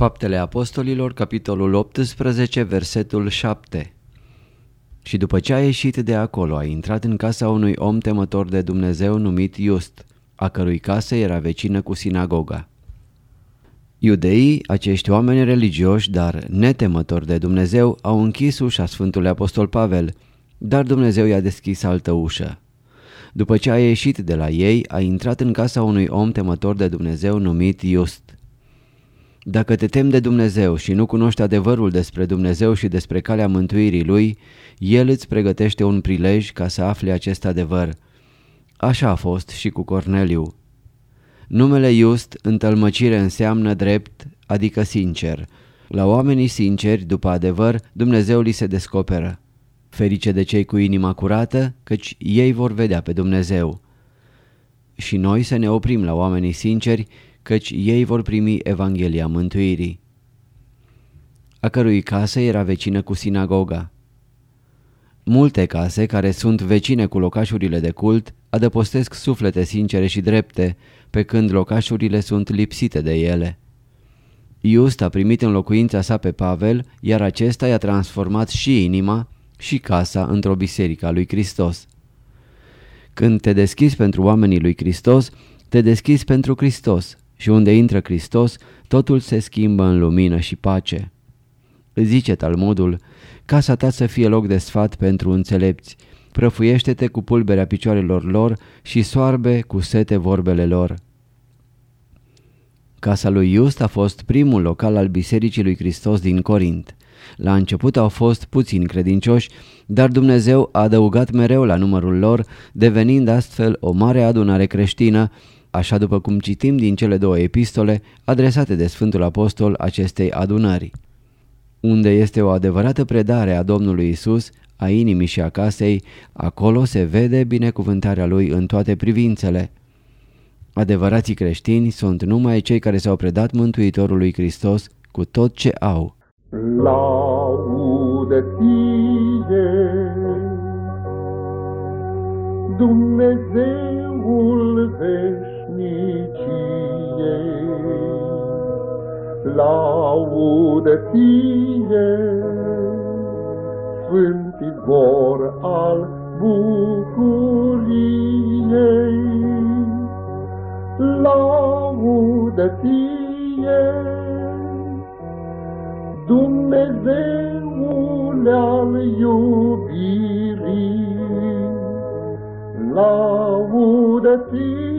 Faptele Apostolilor, capitolul 18, versetul 7 Și după ce a ieșit de acolo, a intrat în casa unui om temător de Dumnezeu numit Iust, a cărui casă era vecină cu sinagoga. Iudeii, acești oameni religioși, dar netemători de Dumnezeu, au închis ușa Sfântului Apostol Pavel, dar Dumnezeu i-a deschis altă ușă. După ce a ieșit de la ei, a intrat în casa unui om temător de Dumnezeu numit Iust. Dacă te temi de Dumnezeu și nu cunoști adevărul despre Dumnezeu și despre calea mântuirii Lui, El îți pregătește un prilej ca să afli acest adevăr. Așa a fost și cu Corneliu. Numele Just în tălmăcire înseamnă drept, adică sincer. La oamenii sinceri, după adevăr, Dumnezeu li se descoperă. Ferice de cei cu inima curată, căci ei vor vedea pe Dumnezeu. Și noi să ne oprim la oamenii sinceri, căci ei vor primi Evanghelia mântuirii. A cărui casă era vecină cu sinagoga. Multe case care sunt vecine cu locașurile de cult adăpostesc suflete sincere și drepte, pe când locașurile sunt lipsite de ele. Iust a primit în locuința sa pe Pavel, iar acesta i-a transformat și inima și casa într-o biserică a lui Hristos. Când te deschizi pentru oamenii lui Hristos, te deschizi pentru Hristos și unde intră Hristos, totul se schimbă în lumină și pace. Zice Talmudul, casa ta să fie loc de sfat pentru înțelepți, prăfuiește-te cu pulberea picioarelor lor și soarbe cu sete vorbele lor. Casa lui Iust a fost primul local al Bisericii lui Hristos din Corint. La început au fost puțini credincioși, dar Dumnezeu a adăugat mereu la numărul lor, devenind astfel o mare adunare creștină, așa după cum citim din cele două epistole adresate de Sfântul Apostol acestei adunări. Unde este o adevărată predare a Domnului Isus, a inimii și a casei, acolo se vede binecuvântarea Lui în toate privințele. Adevărații creștini sunt numai cei care s-au predat Mântuitorului Hristos cu tot ce au. Laudă ție, Dumnezeul veșniciei, laudă ție, Sfânt izvor al bucuriei, laudă ție, Dumnezeul al iubirii, laudă ție,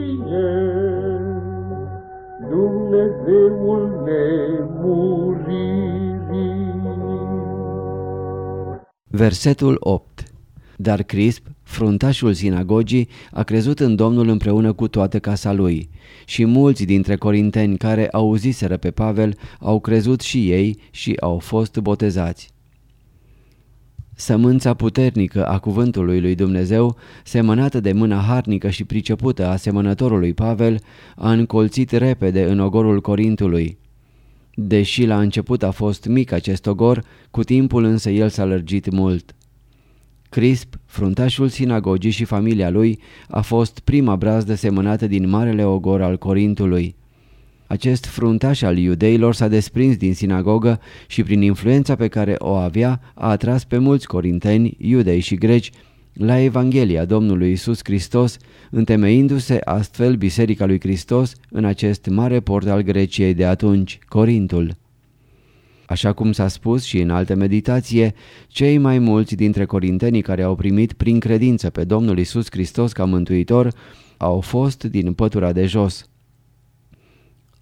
Dumnezeul nemuririi. Versetul 8 Dar Crisp, fruntașul sinagogii, a crezut în Domnul împreună cu toată casa lui și mulți dintre corinteni care auziseră pe Pavel au crezut și ei și au fost botezați. Sămânța puternică a cuvântului lui Dumnezeu, semănată de mâna harnică și pricepută a semănătorului Pavel, a încolțit repede în ogorul Corintului. Deși la început a fost mic acest ogor, cu timpul însă el s-a lărgit mult. Crisp, fruntașul sinagogii și familia lui, a fost prima brazdă semănată din marele ogor al Corintului. Acest fruntaș al iudeilor s-a desprins din sinagogă și prin influența pe care o avea a atras pe mulți corinteni, iudei și greci la Evanghelia Domnului Isus Hristos, întemeindu-se astfel Biserica lui Hristos în acest mare port al Greciei de atunci, Corintul. Așa cum s-a spus și în alte meditație, cei mai mulți dintre corintenii care au primit prin credință pe Domnul Isus Hristos ca mântuitor au fost din pătura de jos.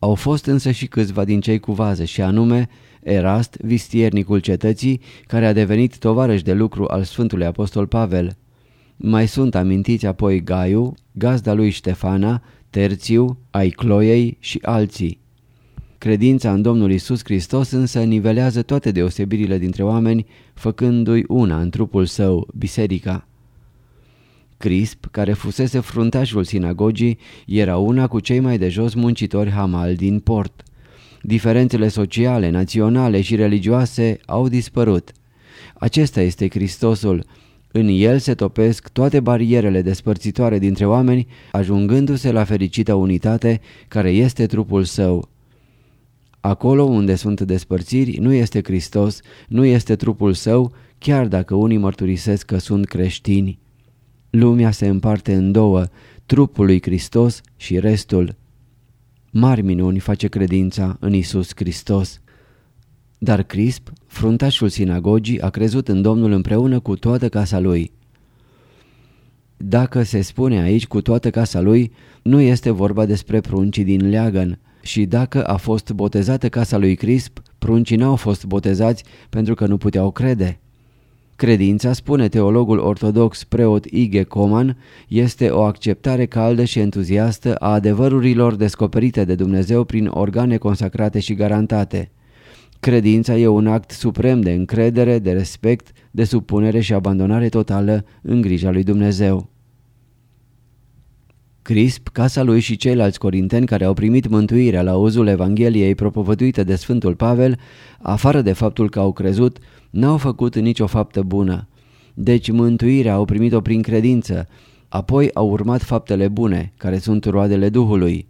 Au fost însă și câțiva din cei cu vază și anume Erast, vistiernicul cetății, care a devenit tovarăș de lucru al Sfântului Apostol Pavel. Mai sunt amintiți apoi Gaiu, gazda lui Ștefana, Terțiu, ai Cloiei și alții. Credința în Domnul Isus Hristos însă nivelează toate deosebirile dintre oameni, făcându-i una în trupul său, biserica. Crisp, care fusese fruntașul sinagogii, era una cu cei mai de jos muncitori hamal din port. Diferențele sociale, naționale și religioase au dispărut. Acesta este Hristosul. În el se topesc toate barierele despărțitoare dintre oameni, ajungându-se la fericită unitate care este trupul său. Acolo unde sunt despărțiri nu este Hristos, nu este trupul său, chiar dacă unii mărturisesc că sunt creștini. Lumea se împarte în două, trupul lui Hristos și restul. Mari minuni face credința în Isus Hristos. Dar Crisp, fruntașul sinagogii, a crezut în Domnul împreună cu toată casa lui. Dacă se spune aici cu toată casa lui, nu este vorba despre pruncii din leagăn, și dacă a fost botezată casa lui Crisp, pruncii n-au fost botezați pentru că nu puteau crede. Credința, spune teologul ortodox preot Ige Coman, este o acceptare caldă și entuziastă a adevărurilor descoperite de Dumnezeu prin organe consacrate și garantate. Credința e un act suprem de încredere, de respect, de supunere și abandonare totală în grija lui Dumnezeu. Crisp, casa lui și ceilalți corinteni care au primit mântuirea la uzul Evangheliei propovăduite de Sfântul Pavel, afară de faptul că au crezut, n-au făcut nicio faptă bună. Deci mântuirea au primit-o prin credință, apoi au urmat faptele bune, care sunt roadele Duhului.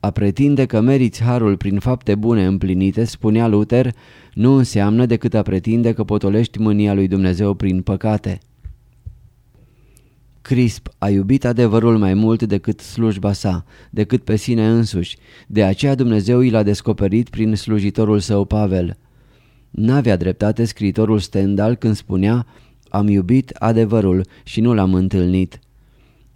A pretinde că meriți harul prin fapte bune împlinite, spunea Luther, nu înseamnă decât a pretinde că potolești mânia lui Dumnezeu prin păcate. Crisp a iubit adevărul mai mult decât slujba sa, decât pe sine însuși, de aceea Dumnezeu i l-a descoperit prin slujitorul său Pavel. N-avea dreptate scriitorul Stendhal când spunea Am iubit adevărul și nu l-am întâlnit.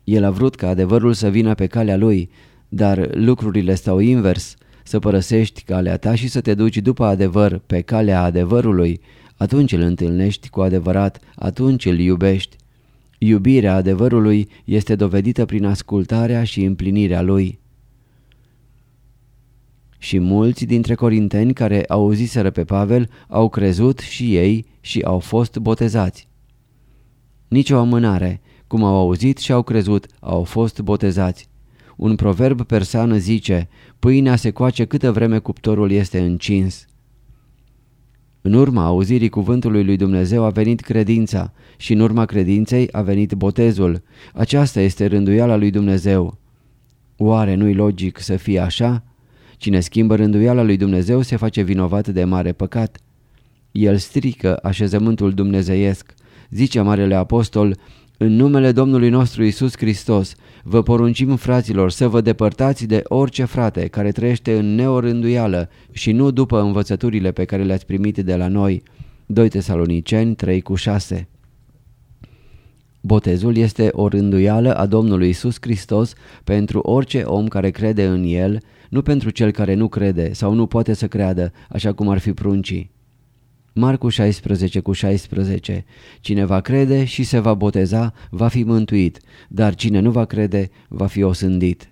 El a vrut ca adevărul să vină pe calea lui, dar lucrurile stau invers. Să părăsești calea ta și să te duci după adevăr pe calea adevărului, atunci îl întâlnești cu adevărat, atunci îl iubești. Iubirea adevărului este dovedită prin ascultarea și împlinirea lui. Și mulți dintre corinteni care auziseră pe Pavel au crezut și ei și au fost botezați. Nici o amânare, cum au auzit și au crezut, au fost botezați. Un proverb persan zice, pâinea se coace câtă vreme cuptorul este încins. În urma auzirii cuvântului lui Dumnezeu a venit credința și în urma credinței a venit botezul. Aceasta este rânduiala lui Dumnezeu. Oare nu-i logic să fie așa? Cine schimbă rânduiala lui Dumnezeu se face vinovat de mare păcat. El strică așezământul dumnezeiesc. Zice Marele Apostol, în numele Domnului nostru Isus Hristos, vă poruncim fraților să vă depărtați de orice frate care trăiește în neorânduială și nu după învățăturile pe care le-ați primit de la noi. 2 Tesaloniceni 3 cu 6 Botezul este o rânduială a Domnului Isus Hristos pentru orice om care crede în El, nu pentru cel care nu crede sau nu poate să creadă, așa cum ar fi pruncii. Marcu 16 cu 16 Cine va crede și se va boteza va fi mântuit, dar cine nu va crede va fi osândit.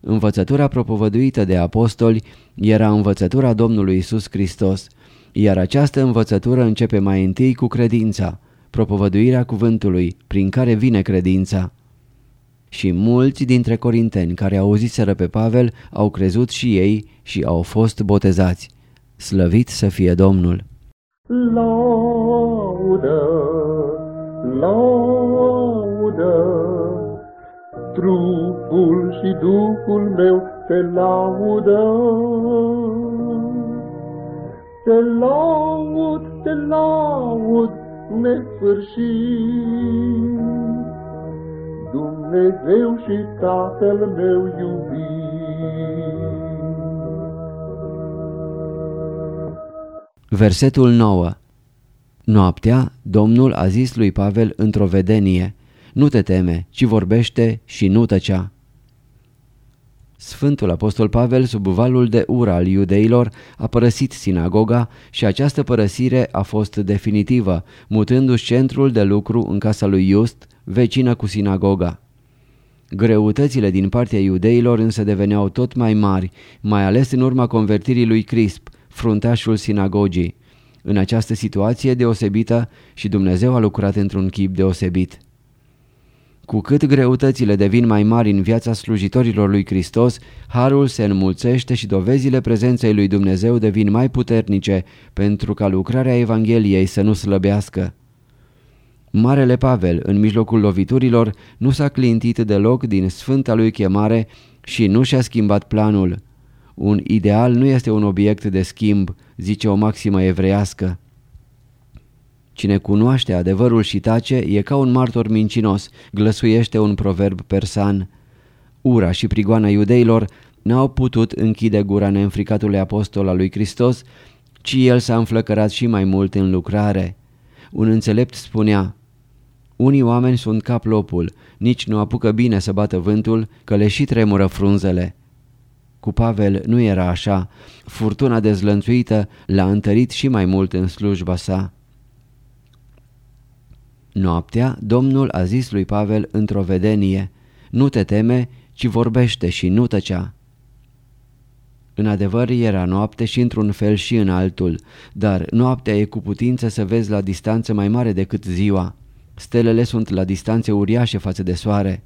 Învățătura propovăduită de apostoli era învățătura Domnului Isus Hristos, iar această învățătură începe mai întâi cu credința, propovăduirea cuvântului, prin care vine credința. Și mulți dintre corinteni care auziseră pe Pavel au crezut și ei și au fost botezați. Slăvit să fie Domnul! Laudă, laudă, trupul și duhul meu te laudă. Te laud, te laud, nesfârșit. Dumnezeu și Tatăl meu iubit. Versetul 9 Noaptea, Domnul a zis lui Pavel într-o vedenie, Nu te teme, ci vorbește și nu tăcea. Sfântul Apostol Pavel, sub valul de ură al iudeilor, a părăsit sinagoga și această părăsire a fost definitivă, mutându-și centrul de lucru în casa lui Just, vecină cu sinagoga. Greutățile din partea iudeilor însă deveneau tot mai mari, mai ales în urma convertirii lui Crisp, fruntașul sinagogii. În această situație deosebită și Dumnezeu a lucrat într-un chip deosebit. Cu cât greutățile devin mai mari în viața slujitorilor lui Hristos, harul se înmulțește și dovezile prezenței lui Dumnezeu devin mai puternice pentru ca lucrarea Evangheliei să nu slăbească. Marele Pavel, în mijlocul loviturilor, nu s-a clintit deloc din sfânta lui chemare și nu și-a schimbat planul. Un ideal nu este un obiect de schimb, zice o maximă evreiască. Cine cunoaște adevărul și tace e ca un martor mincinos, glăsuiește un proverb persan. Ura și prigoana iudeilor n-au putut închide gura neînfricatului apostol al lui Hristos, ci el s-a înflăcărat și mai mult în lucrare. Un înțelept spunea, Unii oameni sunt ca plopul, nici nu apucă bine să bată vântul, că le și tremură frunzele. Cu Pavel nu era așa, furtuna dezlănțuită l-a întărit și mai mult în slujba sa. Noaptea, Domnul a zis lui Pavel într-o vedenie, Nu te teme, ci vorbește și nu tăcea. În adevăr era noapte și într-un fel și în altul, dar noaptea e cu putință să vezi la distanță mai mare decât ziua. Stelele sunt la distanțe uriașe față de soare.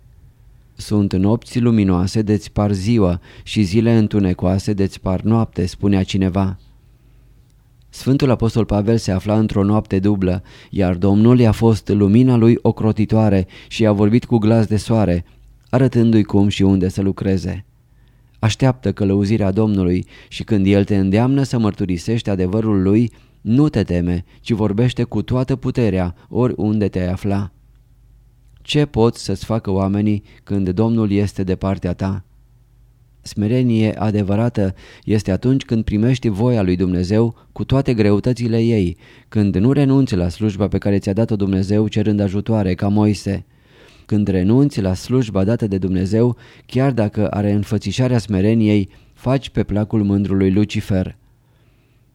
Sunt nopți luminoase de-ți par ziua și zile întunecoase de-ți par noapte, spunea cineva. Sfântul Apostol Pavel se afla într-o noapte dublă, iar Domnul i-a fost lumina lui ocrotitoare și i-a vorbit cu glas de soare, arătându-i cum și unde să lucreze. Așteaptă călăuzirea Domnului și când El te îndeamnă să mărturisești adevărul Lui, nu te teme, ci vorbește cu toată puterea oriunde te afla. Ce poți să-ți facă oamenii când Domnul este de partea ta? Smerenie adevărată este atunci când primești voia lui Dumnezeu cu toate greutățile ei, când nu renunți la slujba pe care ți-a dat-o Dumnezeu cerând ajutoare ca Moise. Când renunți la slujba dată de Dumnezeu, chiar dacă are înfățișarea smereniei, faci pe placul mândrului Lucifer.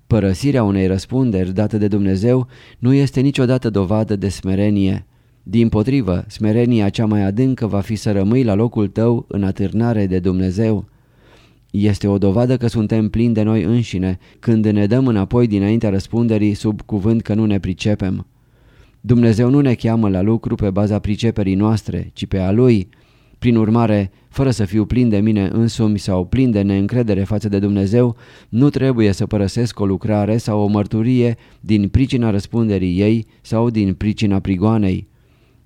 Părăsirea unei răspunderi date de Dumnezeu nu este niciodată dovadă de smerenie. Din potrivă, smerenia cea mai adâncă va fi să rămâi la locul tău în atârnare de Dumnezeu. Este o dovadă că suntem plini de noi înșine când ne dăm înapoi dinaintea răspunderii sub cuvânt că nu ne pricepem. Dumnezeu nu ne cheamă la lucru pe baza priceperii noastre, ci pe a Lui. Prin urmare, fără să fiu plin de mine însumi sau plin de neîncredere față de Dumnezeu, nu trebuie să părăsesc o lucrare sau o mărturie din pricina răspunderii ei sau din pricina prigoanei.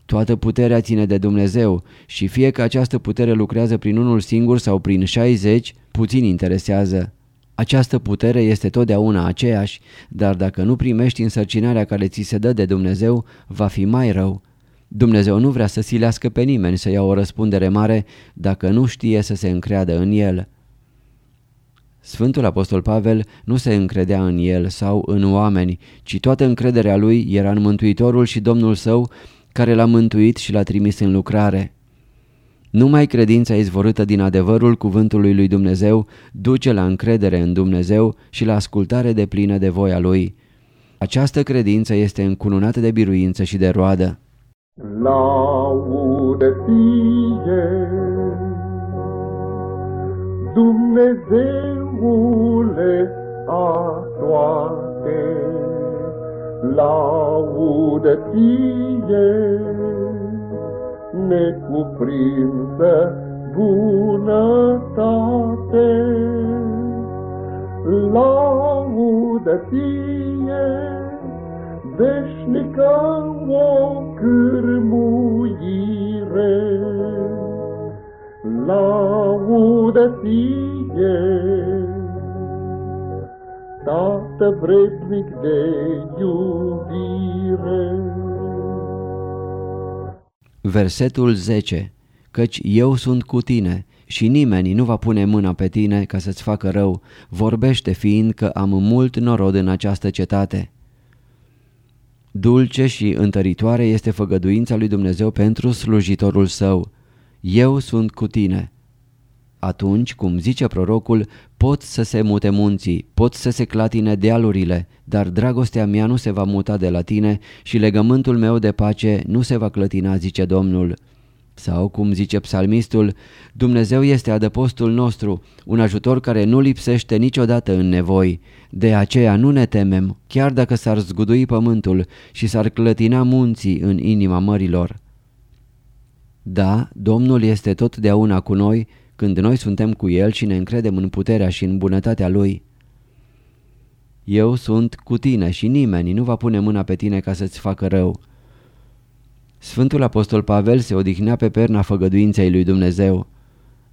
Toată puterea ține de Dumnezeu și fie că această putere lucrează prin unul singur sau prin 60, puțin interesează. Această putere este totdeauna aceeași, dar dacă nu primești însărcinarea care ți se dă de Dumnezeu, va fi mai rău. Dumnezeu nu vrea să silească pe nimeni să ia o răspundere mare dacă nu știe să se încreadă în el. Sfântul Apostol Pavel nu se încredea în el sau în oameni, ci toată încrederea lui era în Mântuitorul și Domnul său care l-a mântuit și l-a trimis în lucrare. Numai credința izvorâtă din adevărul cuvântului lui Dumnezeu duce la încredere în Dumnezeu și la ascultare de plină de voia Lui. Această credință este încununată de biruință și de roadă. Laude fie Dumnezeule a toate, laude fie necuprinsă bunătate. Laudă fie veșnică o cârmuire. Laudă fie Tată vrednic de iubire. Versetul 10 căci eu sunt cu tine și nimeni nu va pune mâna pe tine ca să-ți facă rău, vorbește fiindcă am mult norod în această cetate. Dulce și întăritoare este făgăduința lui Dumnezeu pentru slujitorul său. Eu sunt cu tine. Atunci, cum zice prorocul, pot să se mute munții, pot să se clatine dealurile, dar dragostea mea nu se va muta de la tine și legământul meu de pace nu se va clătina, zice Domnul. Sau, cum zice psalmistul, Dumnezeu este adăpostul nostru, un ajutor care nu lipsește niciodată în nevoi. De aceea nu ne temem, chiar dacă s-ar zgudui pământul și s-ar clătina munții în inima mărilor. Da, Domnul este totdeauna cu noi când noi suntem cu El și ne încredem în puterea și în bunătatea Lui. Eu sunt cu tine și nimeni nu va pune mâna pe tine ca să-ți facă rău. Sfântul Apostol Pavel se odihnea pe perna făgăduinței lui Dumnezeu.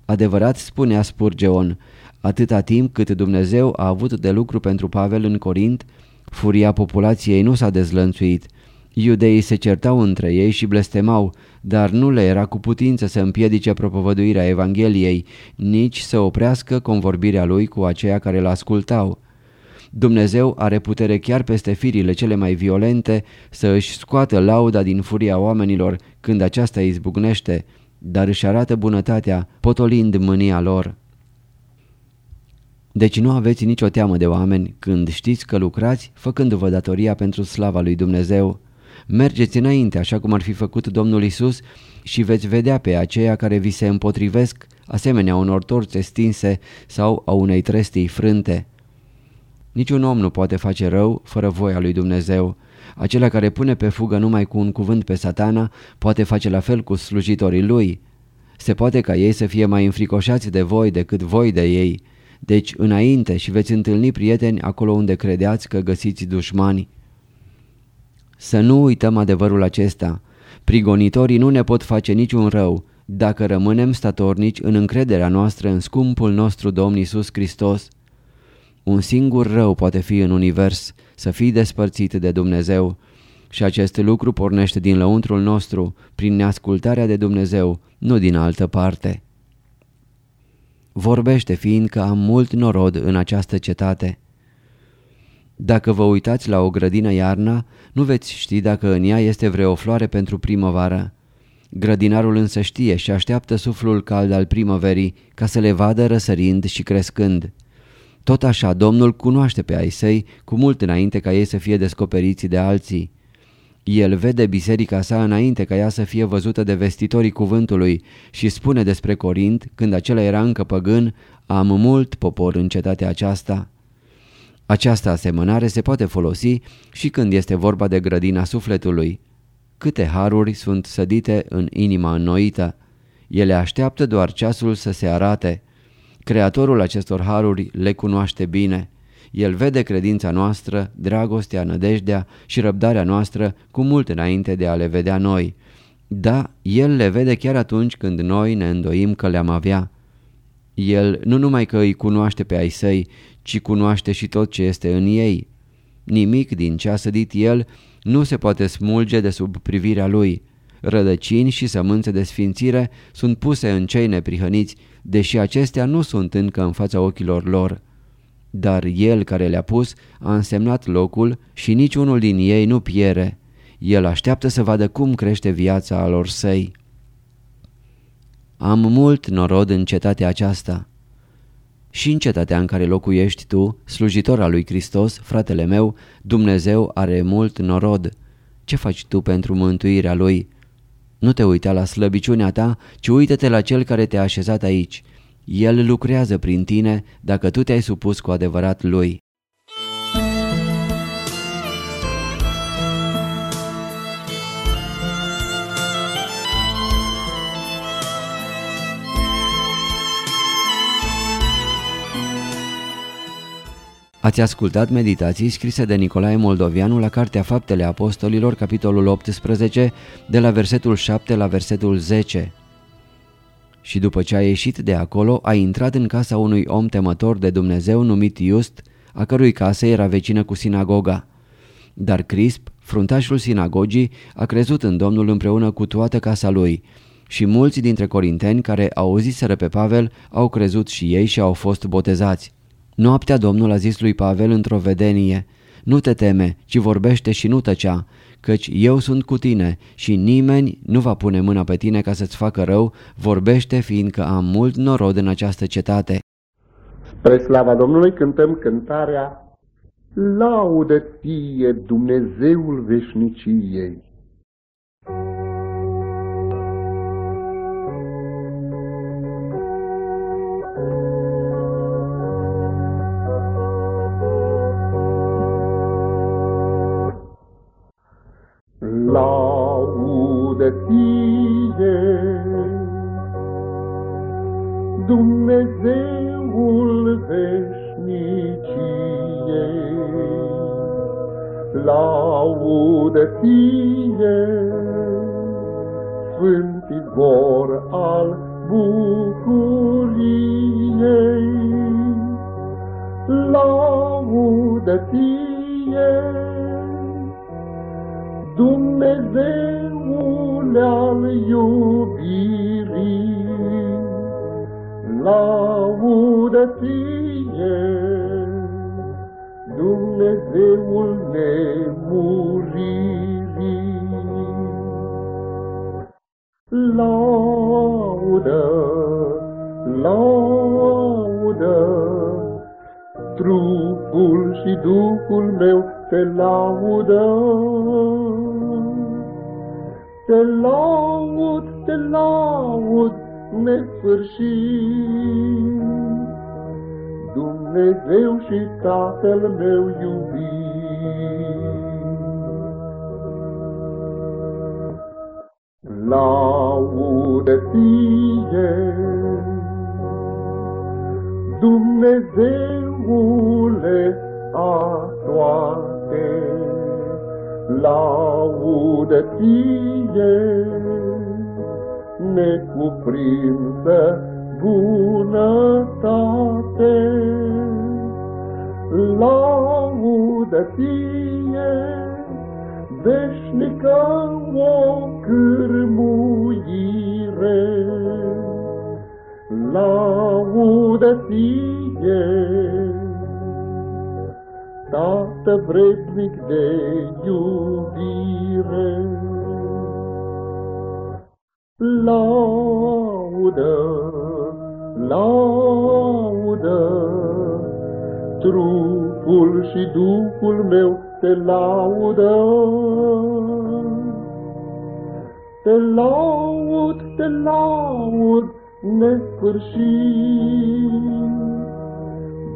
Adevărat spunea Spurgeon, atâta timp cât Dumnezeu a avut de lucru pentru Pavel în Corint, furia populației nu s-a dezlănțuit. Iudeii se certau între ei și blestemau, dar nu le era cu putință să împiedice propovăduirea Evangheliei, nici să oprească convorbirea lui cu aceia care îl ascultau. Dumnezeu are putere chiar peste firile cele mai violente să își scoată lauda din furia oamenilor când aceasta izbucnește, dar își arată bunătatea potolind mânia lor. Deci nu aveți nicio teamă de oameni când știți că lucrați făcându-vă datoria pentru slava lui Dumnezeu. Mergeți înainte așa cum ar fi făcut Domnul Isus și veți vedea pe aceia care vi se împotrivesc asemenea unor torțe stinse sau a unei trestii frânte. Niciun om nu poate face rău fără voia lui Dumnezeu. Acela care pune pe fugă numai cu un cuvânt pe satana poate face la fel cu slujitorii lui. Se poate ca ei să fie mai înfricoșați de voi decât voi de ei. Deci înainte și veți întâlni prieteni acolo unde credeați că găsiți dușmani. Să nu uităm adevărul acesta. Prigonitorii nu ne pot face niciun rău dacă rămânem statornici în încrederea noastră în scumpul nostru Domn Isus Hristos. Un singur rău poate fi în univers, să fii despărțit de Dumnezeu. Și acest lucru pornește din lăuntrul nostru, prin neascultarea de Dumnezeu, nu din altă parte. Vorbește fiindcă am mult norod în această cetate. Dacă vă uitați la o grădină iarna, nu veți ști dacă în ea este vreo floare pentru primăvară. Grădinarul însă știe și așteaptă suflul cald al primăverii ca să le vadă răsărind și crescând. Tot așa, Domnul cunoaște pe ai săi cu mult înainte ca ei să fie descoperiți de alții. El vede biserica sa înainte ca ea să fie văzută de vestitorii cuvântului și spune despre Corint, când acela era încă păgân, am mult popor în cetatea aceasta. Această asemănare se poate folosi și când este vorba de grădina sufletului. Câte haruri sunt sădite în inima înnoită. Ele așteaptă doar ceasul să se arate. Creatorul acestor haruri le cunoaște bine. El vede credința noastră, dragostea, nădejdea și răbdarea noastră cu mult înainte de a le vedea noi. Da, El le vede chiar atunci când noi ne îndoim că le-am avea. El nu numai că îi cunoaște pe ai săi, ci cunoaște și tot ce este în ei. Nimic din ce a sădit El nu se poate smulge de sub privirea Lui. Rădăcini și sămânțe de sfințire sunt puse în cei neprihăniți deși acestea nu sunt încă în fața ochilor lor. Dar el care le-a pus a însemnat locul și niciunul din ei nu piere. El așteaptă să vadă cum crește viața a lor săi. Am mult norod în cetatea aceasta. Și în cetatea în care locuiești tu, slujitor al lui Hristos, fratele meu, Dumnezeu are mult norod. Ce faci tu pentru mântuirea lui? Nu te uita la slăbiciunea ta, ci uită-te la cel care te-a așezat aici. El lucrează prin tine dacă tu te-ai supus cu adevărat lui. Ați ascultat meditații scrise de Nicolae Moldovianu la Cartea Faptele Apostolilor, capitolul 18, de la versetul 7 la versetul 10. Și după ce a ieșit de acolo, a intrat în casa unui om temător de Dumnezeu numit Iust, a cărui casă era vecină cu sinagoga. Dar Crisp, fruntașul sinagogii, a crezut în Domnul împreună cu toată casa lui Și mulți dintre corinteni care auziseră pe Pavel au crezut și ei și au fost botezați. Noaptea Domnul a zis lui Pavel într-o vedenie, Nu te teme, ci vorbește și nu tăcea, căci eu sunt cu tine și nimeni nu va pune mâna pe tine ca să-ți facă rău, vorbește fiindcă am mult norod în această cetate. Spre slava Domnului cântăm cântarea Laudă ție Dumnezeul veșniciei. Laudă ție Dumnezeul veșniciei, laudă ție, Sfânt izvor al Dumnezeul nemuririi. Laudă, laudă, trupul și Duhul meu te laudă. Te laud, te laud, nesfârșit. Dumnezeu și Tatăl meu iubit. Laudă ție, Dumnezeule a toate, laudă ție, necuprinsă bunătate. Laudă ție, veșnică o cârmuire. Laudă ție, Tată vrednic de iubire laudă, laudă, trupul și Duhul meu te laudă. Te laud, te laud, nesfârșit,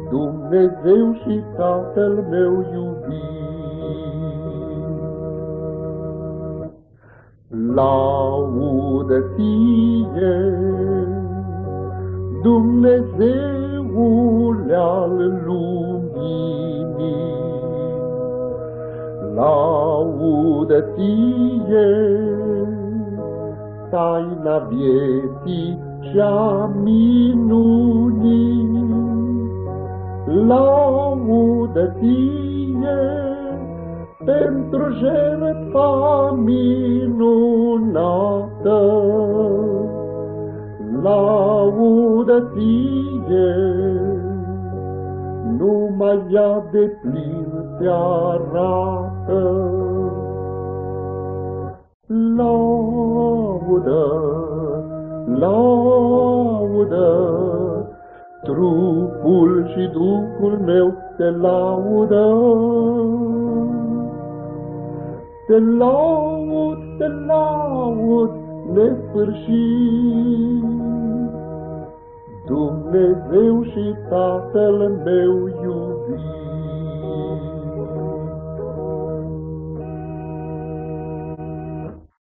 Dumnezeu și Tatăl meu iubit. laudă ție, Dumnezeul al luminii. Laudă ție, taina vieții și-a minunii. Laudă ție, pentru jertfa minunată. Laudă ție, numai ea de plin te arată. Laudă, laudă, trupul și Duhul meu te laudă. Te laud, te laud, nesfârșit. Dumnezeu și Tatăl meu iubit.